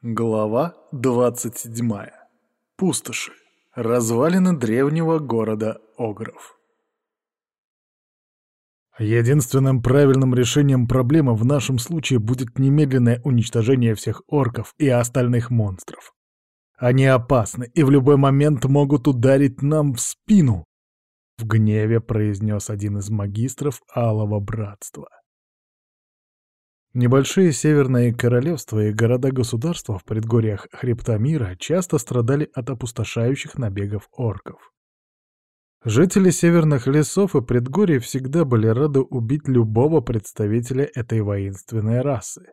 Глава 27. Пустоши. Развалины древнего города Огров. Единственным правильным решением проблемы в нашем случае будет немедленное уничтожение всех орков и остальных монстров. Они опасны и в любой момент могут ударить нам в спину, — в гневе произнес один из магистров Алого Братства. Небольшие северные королевства и города-государства в предгорьях хребта мира часто страдали от опустошающих набегов орков. Жители северных лесов и предгорий всегда были рады убить любого представителя этой воинственной расы.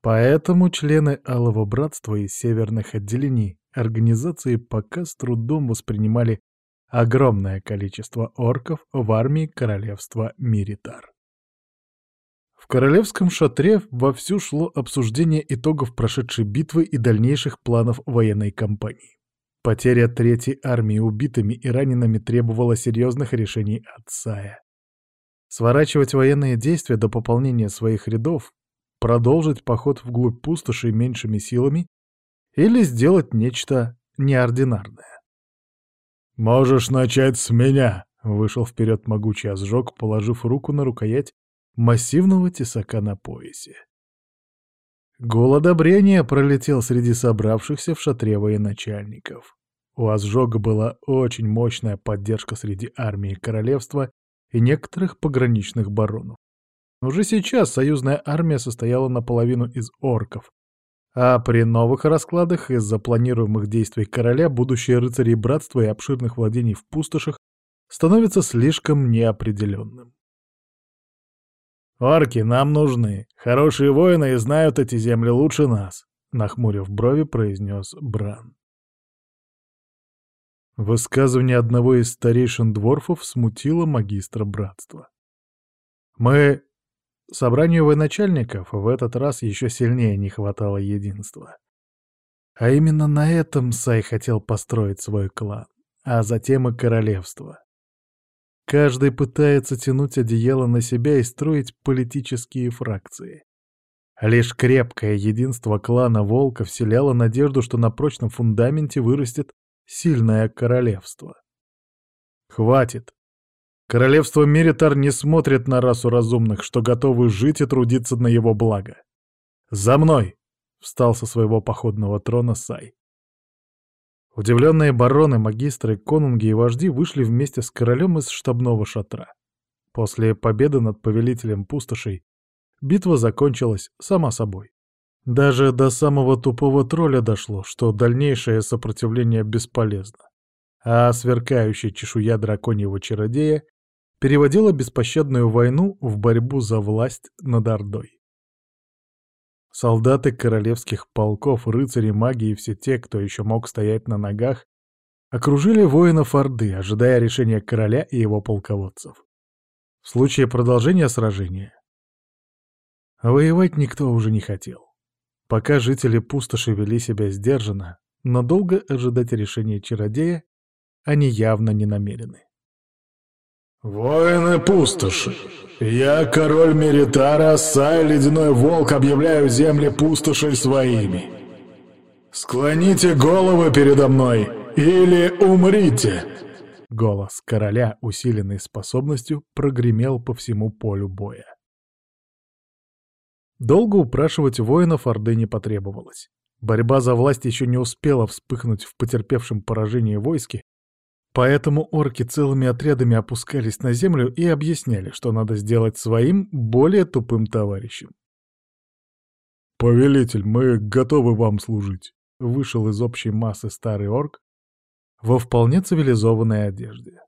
Поэтому члены Алого Братства и северных отделений организации пока с трудом воспринимали огромное количество орков в армии королевства Миритар. В королевском шатре вовсю шло обсуждение итогов прошедшей битвы и дальнейших планов военной кампании. Потеря третьей армии убитыми и ранеными требовала серьезных решений от. Сворачивать военные действия до пополнения своих рядов, продолжить поход вглубь пустоши меньшими силами или сделать нечто неординарное. «Можешь начать с меня!» — вышел вперед могучий озжог, положив руку на рукоять массивного тесака на поясе. Гул одобрения пролетел среди собравшихся в шатре военачальников. У Азжога была очень мощная поддержка среди армии королевства и некоторых пограничных баронов. Уже сейчас союзная армия состояла наполовину из орков, а при новых раскладах из-за планируемых действий короля будущее рыцарей братства и обширных владений в пустошах становится слишком неопределенным. «Орки нам нужны. Хорошие воины и знают эти земли лучше нас», — нахмурив брови, произнес Бран. Высказывание одного из старейшин дворфов смутило магистра братства. «Мы...» Собранию военачальников в этот раз еще сильнее не хватало единства. А именно на этом Сай хотел построить свой клан, а затем и королевство. Каждый пытается тянуть одеяло на себя и строить политические фракции. Лишь крепкое единство клана Волка вселяло надежду, что на прочном фундаменте вырастет сильное королевство. Хватит. Королевство Меритар не смотрит на расу разумных, что готовы жить и трудиться на его благо. «За мной!» — встал со своего походного трона Сай. Удивленные бароны, магистры, конунги и вожди вышли вместе с королем из штабного шатра. После победы над повелителем пустошей битва закончилась сама собой. Даже до самого тупого тролля дошло, что дальнейшее сопротивление бесполезно, а сверкающая чешуя драконьего чародея переводила беспощадную войну в борьбу за власть над Ордой. Солдаты королевских полков, рыцари, маги и все те, кто еще мог стоять на ногах, окружили воинов Орды, ожидая решения короля и его полководцев. В случае продолжения сражения воевать никто уже не хотел. Пока жители пустоши вели себя сдержанно, но долго ожидать решения чародея они явно не намерены. «Воины пустоши! Я, король Меритара, Сай, Ледяной Волк, объявляю земли пустошей своими! Склоните головы передо мной или умрите!» Голос короля, усиленный способностью, прогремел по всему полю боя. Долго упрашивать воинов Орды не потребовалось. Борьба за власть еще не успела вспыхнуть в потерпевшем поражение войске, Поэтому орки целыми отрядами опускались на землю и объясняли, что надо сделать своим, более тупым товарищем. «Повелитель, мы готовы вам служить», — вышел из общей массы старый орк во вполне цивилизованной одежде.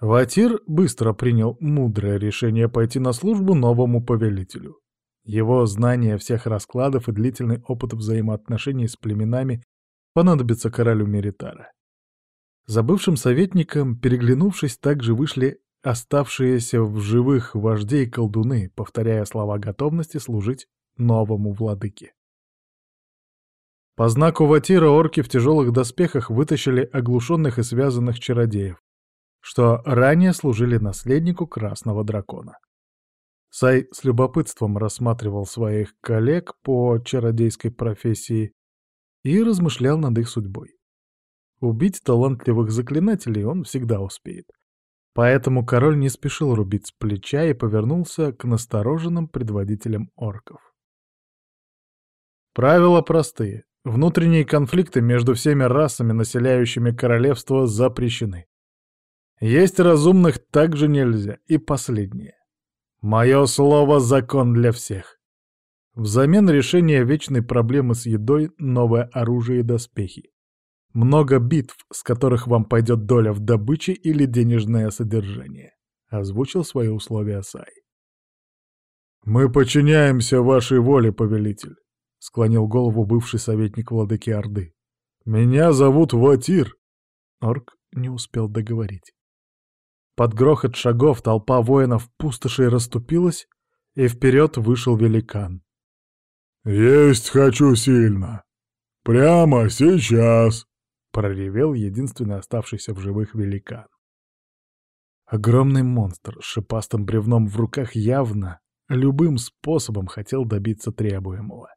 Ватир быстро принял мудрое решение пойти на службу новому повелителю. Его знание всех раскладов и длительный опыт взаимоотношений с племенами понадобится королю Меритара. За бывшим советником, переглянувшись, также вышли оставшиеся в живых вождей колдуны, повторяя слова готовности служить новому владыке. По знаку Ватира орки в тяжелых доспехах вытащили оглушенных и связанных чародеев, что ранее служили наследнику Красного Дракона. Сай с любопытством рассматривал своих коллег по чародейской профессии и размышлял над их судьбой. Убить талантливых заклинателей он всегда успеет. Поэтому король не спешил рубить с плеча и повернулся к настороженным предводителям орков. Правила простые. Внутренние конфликты между всеми расами, населяющими королевство, запрещены. Есть разумных также нельзя. И последнее. Мое слово — закон для всех. Взамен решения вечной проблемы с едой — новое оружие и доспехи. Много битв, с которых вам пойдет доля в добыче или денежное содержание. Озвучил свои условия Сай. «Мы подчиняемся вашей воле, повелитель», — склонил голову бывший советник владыки Орды. «Меня зовут Ватир». Орк не успел договорить. Под грохот шагов толпа воинов пустошей расступилась, и вперед вышел великан. «Есть хочу сильно! Прямо сейчас!» — проревел единственный оставшийся в живых великан. Огромный монстр с шипастым бревном в руках явно любым способом хотел добиться требуемого.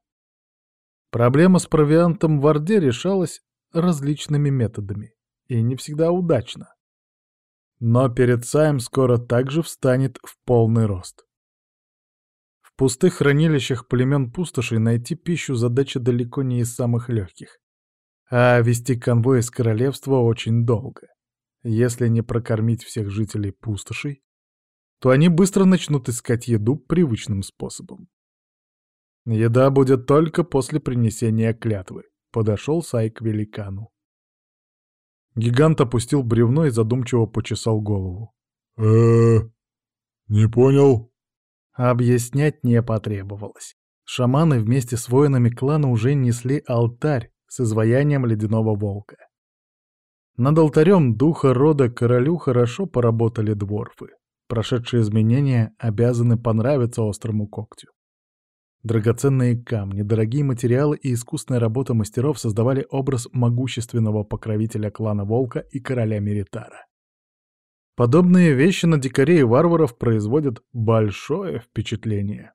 Проблема с провиантом в Орде решалась различными методами, и не всегда удачно. Но перед Саем скоро также встанет в полный рост. В пустых хранилищах племен пустошей найти пищу задача далеко не из самых легких. А вести конвой из королевства очень долго. Если не прокормить всех жителей пустошей, то они быстро начнут искать еду привычным способом. Еда будет только после принесения клятвы. Подошел Сай к великану. Гигант опустил бревно и задумчиво почесал голову. э не понял?» Объяснять не потребовалось. Шаманы вместе с воинами клана уже несли алтарь с изваянием ледяного волка. Над алтарем духа рода королю хорошо поработали дворфы. Прошедшие изменения обязаны понравиться острому когтю. Драгоценные камни, дорогие материалы и искусная работа мастеров создавали образ могущественного покровителя клана Волка и короля Меритара. Подобные вещи на дикарей и варваров производят большое впечатление.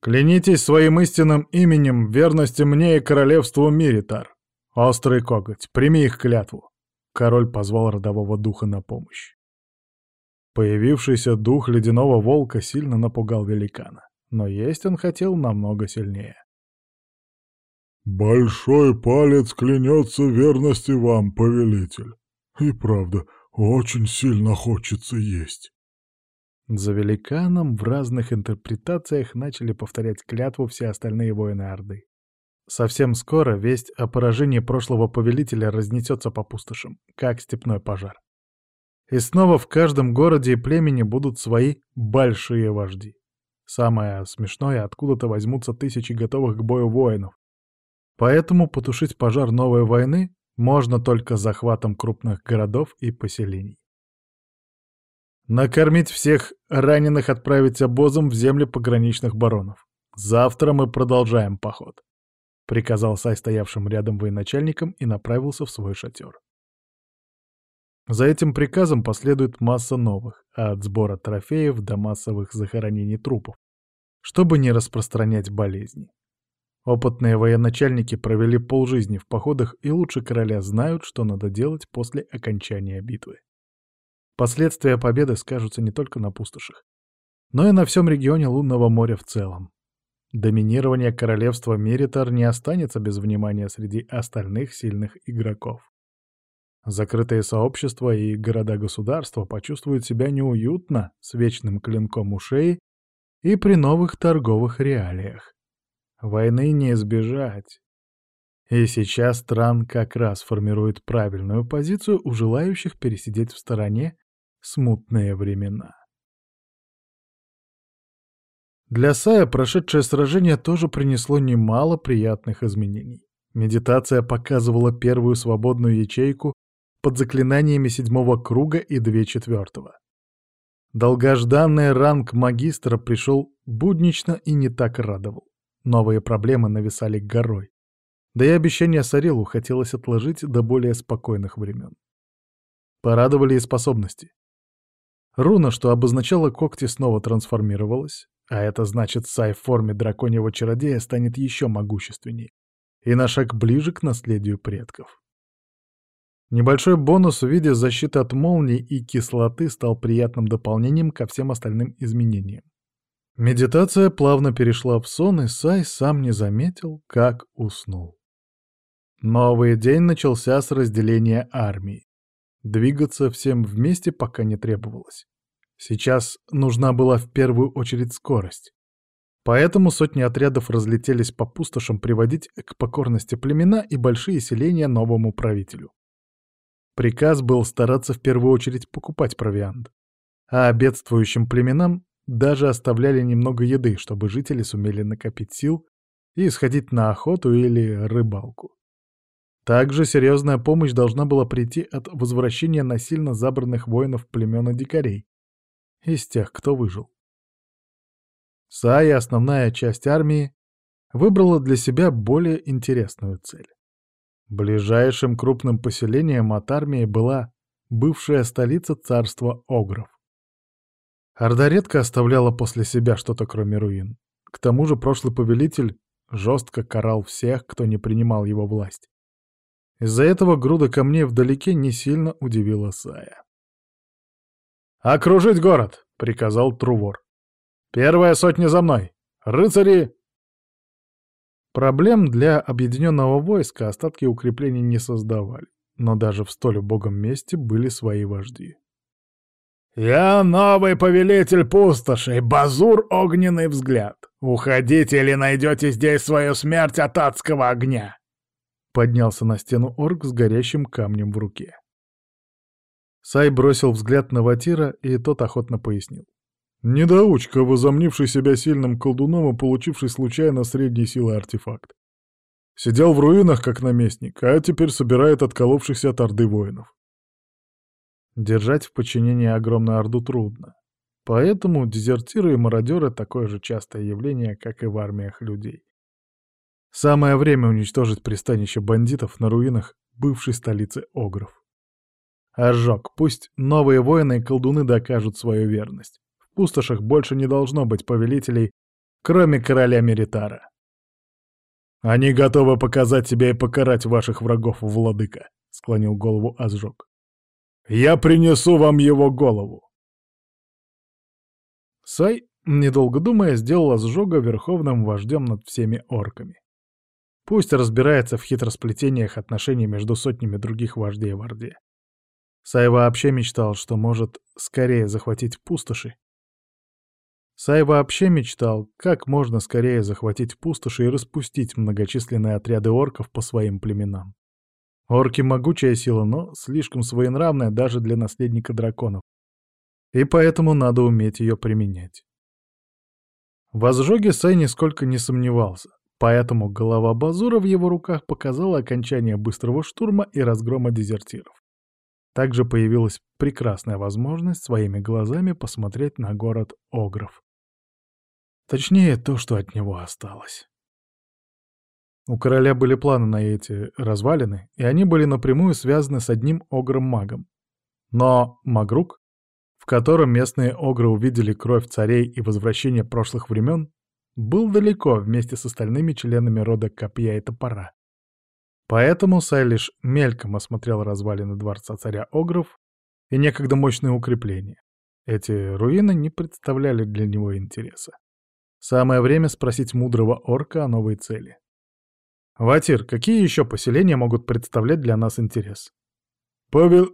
«Клянитесь своим истинным именем верности мне и королевству Миритар. Острый коготь, прими их клятву!» Король позвал родового духа на помощь. Появившийся дух ледяного волка сильно напугал великана но есть он хотел намного сильнее. «Большой палец клянется верности вам, повелитель. И правда, очень сильно хочется есть». За великаном в разных интерпретациях начали повторять клятву все остальные воины Орды. Совсем скоро весть о поражении прошлого повелителя разнесется по пустошам, как степной пожар. И снова в каждом городе и племени будут свои большие вожди. Самое смешное, откуда-то возьмутся тысячи готовых к бою воинов. Поэтому потушить пожар новой войны можно только захватом крупных городов и поселений. Накормить всех раненых отправить обозом в земли пограничных баронов. Завтра мы продолжаем поход. Приказал Сай стоявшим рядом военачальникам и направился в свой шатер. За этим приказом последует масса новых, от сбора трофеев до массовых захоронений трупов, чтобы не распространять болезни. Опытные военачальники провели полжизни в походах и лучше короля знают, что надо делать после окончания битвы. Последствия победы скажутся не только на пустошах, но и на всем регионе Лунного моря в целом. Доминирование королевства Меритар не останется без внимания среди остальных сильных игроков. Закрытые сообщества и города-государства почувствуют себя неуютно с вечным клинком у шеи и при новых торговых реалиях. Войны не избежать. И сейчас стран как раз формирует правильную позицию у желающих пересидеть в стороне смутные времена. Для Сая прошедшее сражение тоже принесло немало приятных изменений. Медитация показывала первую свободную ячейку под заклинаниями седьмого круга и две четвертого. Долгожданный ранг магистра пришел буднично и не так радовал. Новые проблемы нависали горой. Да и обещание Сарилу хотелось отложить до более спокойных времен. Порадовали и способности. Руна, что обозначала когти, снова трансформировалась, а это значит, Сай в форме драконьего чародея станет еще могущественней и на шаг ближе к наследию предков. Небольшой бонус в виде защиты от молний и кислоты стал приятным дополнением ко всем остальным изменениям. Медитация плавно перешла в сон, и Сай сам не заметил, как уснул. Новый день начался с разделения армии. Двигаться всем вместе пока не требовалось. Сейчас нужна была в первую очередь скорость. Поэтому сотни отрядов разлетелись по пустошам приводить к покорности племена и большие селения новому правителю. Приказ был стараться в первую очередь покупать провиант, а бедствующим племенам даже оставляли немного еды, чтобы жители сумели накопить сил и сходить на охоту или рыбалку. Также серьезная помощь должна была прийти от возвращения насильно забранных воинов племена дикарей, из тех, кто выжил. Сая, основная часть армии, выбрала для себя более интересную цель. Ближайшим крупным поселением от армии была бывшая столица царства Огров. Орда редко оставляла после себя что-то кроме руин. К тому же прошлый повелитель жестко карал всех, кто не принимал его власть. Из-за этого груда камней вдалеке не сильно удивила Сая. «Окружить город!» — приказал Трувор. «Первая сотня за мной! Рыцари!» Проблем для объединенного войска остатки укреплений не создавали, но даже в столь убогом месте были свои вожди. «Я новый повелитель пустошей, Базур Огненный Взгляд. Уходите или найдете здесь свою смерть от адского огня!» Поднялся на стену орк с горящим камнем в руке. Сай бросил взгляд на Ватира, и тот охотно пояснил. «Недоучка, возомнивший себя сильным колдуном и получивший случайно средней силы артефакт. Сидел в руинах как наместник, а теперь собирает отколовшихся от Орды воинов. Держать в подчинении огромную Орду трудно. Поэтому дезертиры и мародеры — такое же частое явление, как и в армиях людей. Самое время уничтожить пристанище бандитов на руинах бывшей столицы Огров. Ожог. Пусть новые воины и колдуны докажут свою верность. В пустошах больше не должно быть повелителей, кроме короля Меритара. «Они готовы показать себя и покарать ваших врагов, владыка», — склонил голову Ожог. «Я принесу вам его голову». Сай, недолго думая, сделал Ожога верховным вождем над всеми орками. Пусть разбирается в хитросплетениях отношений между сотнями других вождей в Орде. Сай вообще мечтал, что может скорее захватить пустоши. Сай вообще мечтал, как можно скорее захватить пустоши и распустить многочисленные отряды орков по своим племенам. Орки — могучая сила, но слишком своенравная даже для наследника драконов. И поэтому надо уметь ее применять. В ожоге Сай нисколько не сомневался, поэтому голова Базура в его руках показала окончание быстрого штурма и разгрома дезертиров. Также появилась прекрасная возможность своими глазами посмотреть на город Огров. Точнее, то, что от него осталось. У короля были планы на эти развалины, и они были напрямую связаны с одним огром-магом. Но Магрук, в котором местные огры увидели кровь царей и возвращение прошлых времен, был далеко вместе с остальными членами рода Копья и Топора. Поэтому Сай лишь мельком осмотрел развалины дворца царя Огров и некогда мощные укрепления. Эти руины не представляли для него интереса. Самое время спросить мудрого орка о новой цели. «Ватир, какие еще поселения могут представлять для нас интерес?» «Павел...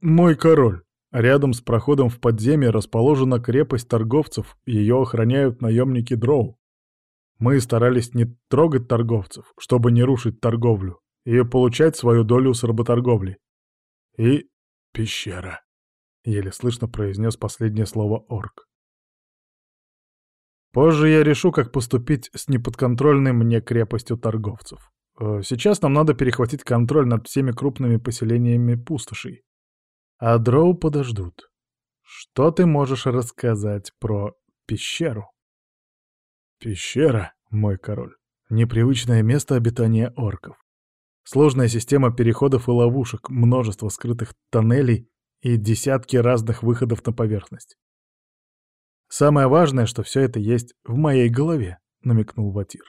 мой король. Рядом с проходом в подземье расположена крепость торговцев, ее охраняют наемники Дроу. Мы старались не трогать торговцев, чтобы не рушить торговлю и получать свою долю с работорговли. И пещера. Еле слышно произнес последнее слово орк. Позже я решу, как поступить с неподконтрольной мне крепостью торговцев. Э, сейчас нам надо перехватить контроль над всеми крупными поселениями пустошей. А дроу подождут. Что ты можешь рассказать про пещеру? Пещера, мой король. Непривычное место обитания орков. Сложная система переходов и ловушек, множество скрытых тоннелей и десятки разных выходов на поверхность. Самое важное, что все это есть в моей голове, намекнул Ватир.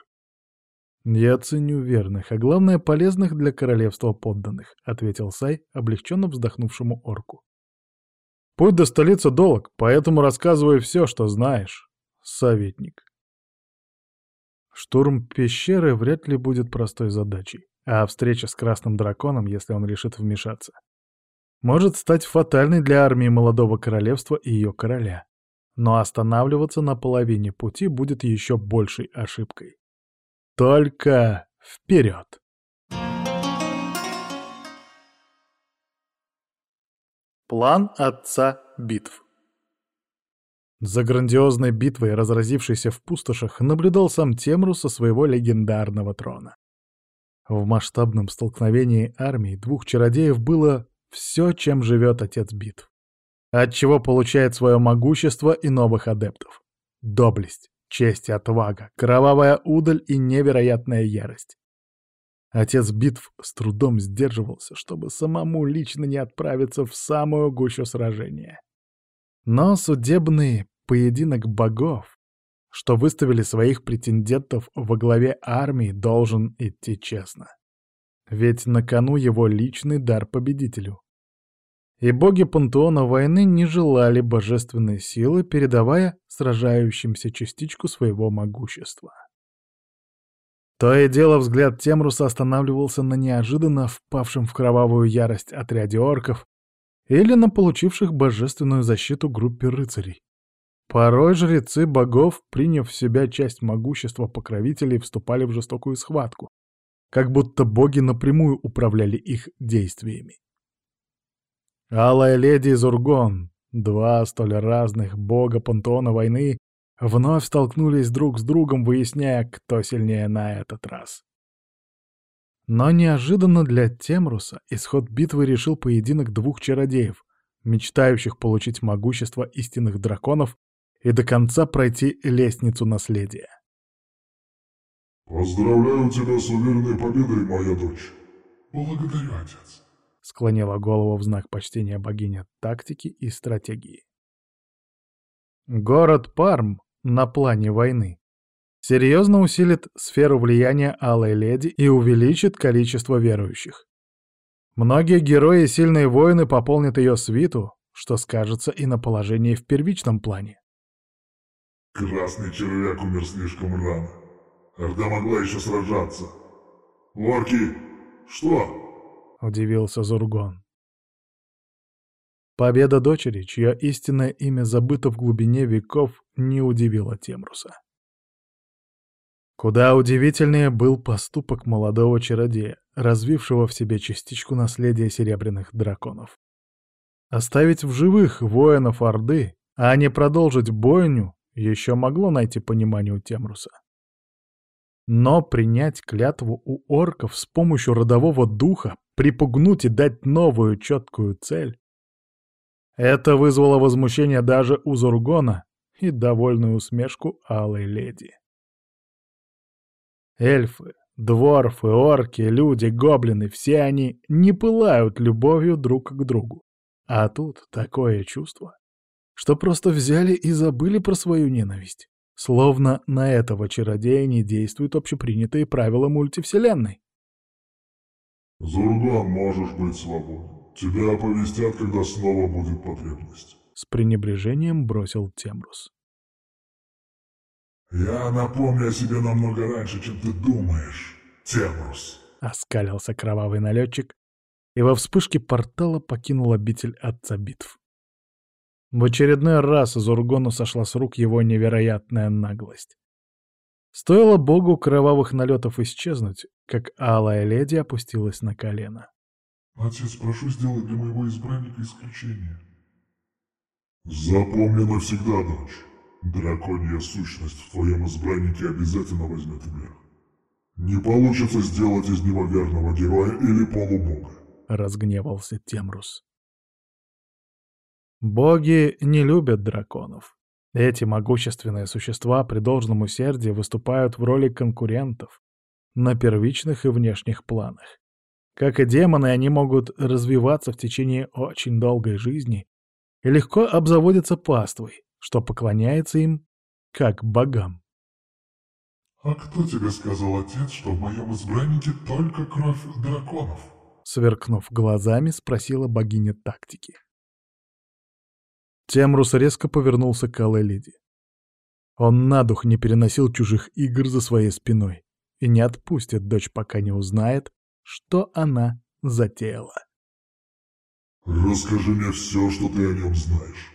«Я ценю верных, а главное, полезных для королевства подданных», — ответил Сай, облегченно вздохнувшему орку. «Путь до столицы долг, поэтому рассказывай все, что знаешь, советник». Штурм пещеры вряд ли будет простой задачей, а встреча с Красным Драконом, если он решит вмешаться, может стать фатальной для армии молодого королевства и ее короля. Но останавливаться на половине пути будет еще большей ошибкой. Только вперед! План отца битв За грандиозной битвой, разразившейся в пустошах, наблюдал сам Темру со своего легендарного трона. В масштабном столкновении армий двух чародеев было все, чем живет отец битв. Отчего получает свое могущество и новых адептов. Доблесть, Честь и отвага, кровавая удаль и невероятная ярость. Отец битв с трудом сдерживался, чтобы самому лично не отправиться в самую гущу сражения. Но судебный поединок богов, что выставили своих претендентов во главе армии, должен идти честно. Ведь на кону его личный дар победителю и боги пантеона войны не желали божественной силы, передавая сражающимся частичку своего могущества. То и дело взгляд Темруса останавливался на неожиданно впавшем в кровавую ярость отряде орков или на получивших божественную защиту группе рыцарей. Порой жрецы богов, приняв в себя часть могущества покровителей, вступали в жестокую схватку, как будто боги напрямую управляли их действиями. Алая леди и Зургон, два столь разных бога пантеона войны, вновь столкнулись друг с другом, выясняя, кто сильнее на этот раз. Но неожиданно для Темруса исход битвы решил поединок двух чародеев, мечтающих получить могущество истинных драконов и до конца пройти лестницу наследия. «Поздравляю тебя с уверенной победой, моя дочь!» «Благодарю, отец!» склонила голову в знак почтения богиня тактики и стратегии. Город Парм на плане войны серьезно усилит сферу влияния Алой Леди и увеличит количество верующих. Многие герои и сильные воины пополнят ее свиту, что скажется и на положении в первичном плане. Красный червяк умер слишком рано. Орда могла еще сражаться. Орки, что? удивился Зургон. Победа дочери, чье истинное имя забыто в глубине веков, не удивила Темруса. Куда удивительнее был поступок молодого чародея, развившего в себе частичку наследия серебряных драконов. Оставить в живых воинов Орды, а не продолжить бойню, еще могло найти понимание у Темруса. Но принять клятву у орков с помощью родового духа, припугнуть и дать новую четкую цель — это вызвало возмущение даже у Зургона и довольную усмешку Алой Леди. Эльфы, дворфы, орки, люди, гоблины — все они не пылают любовью друг к другу. А тут такое чувство, что просто взяли и забыли про свою ненависть. Словно на этого чародея не действуют общепринятые правила мультивселенной. «Зургон, можешь быть свободен. Тебя оповестят, когда снова будет потребность», — с пренебрежением бросил Темрус. «Я напомню о себе намного раньше, чем ты думаешь, Темрус», — оскалился кровавый налетчик, и во вспышке портала покинул обитель Отца Битв. В очередной раз Зургону сошла с рук его невероятная наглость. Стоило богу кровавых налетов исчезнуть, как алая леди опустилась на колено. «Отец, прошу сделать для моего избранника исключение». «Запомни навсегда, дочь. Драконья сущность в твоем избраннике обязательно возьмет верх. Не получится сделать из него верного героя или полубога», — разгневался Темрус. Боги не любят драконов. Эти могущественные существа при должном усердии выступают в роли конкурентов на первичных и внешних планах. Как и демоны, они могут развиваться в течение очень долгой жизни и легко обзаводятся паствой, что поклоняется им как богам. «А кто тебе сказал, отец, что в моем избраннике только кровь драконов?» Сверкнув глазами, спросила богиня тактики. Темрус резко повернулся к Алой Леди. Он на дух не переносил чужих игр за своей спиной и не отпустит дочь, пока не узнает, что она затеяла. «Расскажи мне все, что ты о нем знаешь».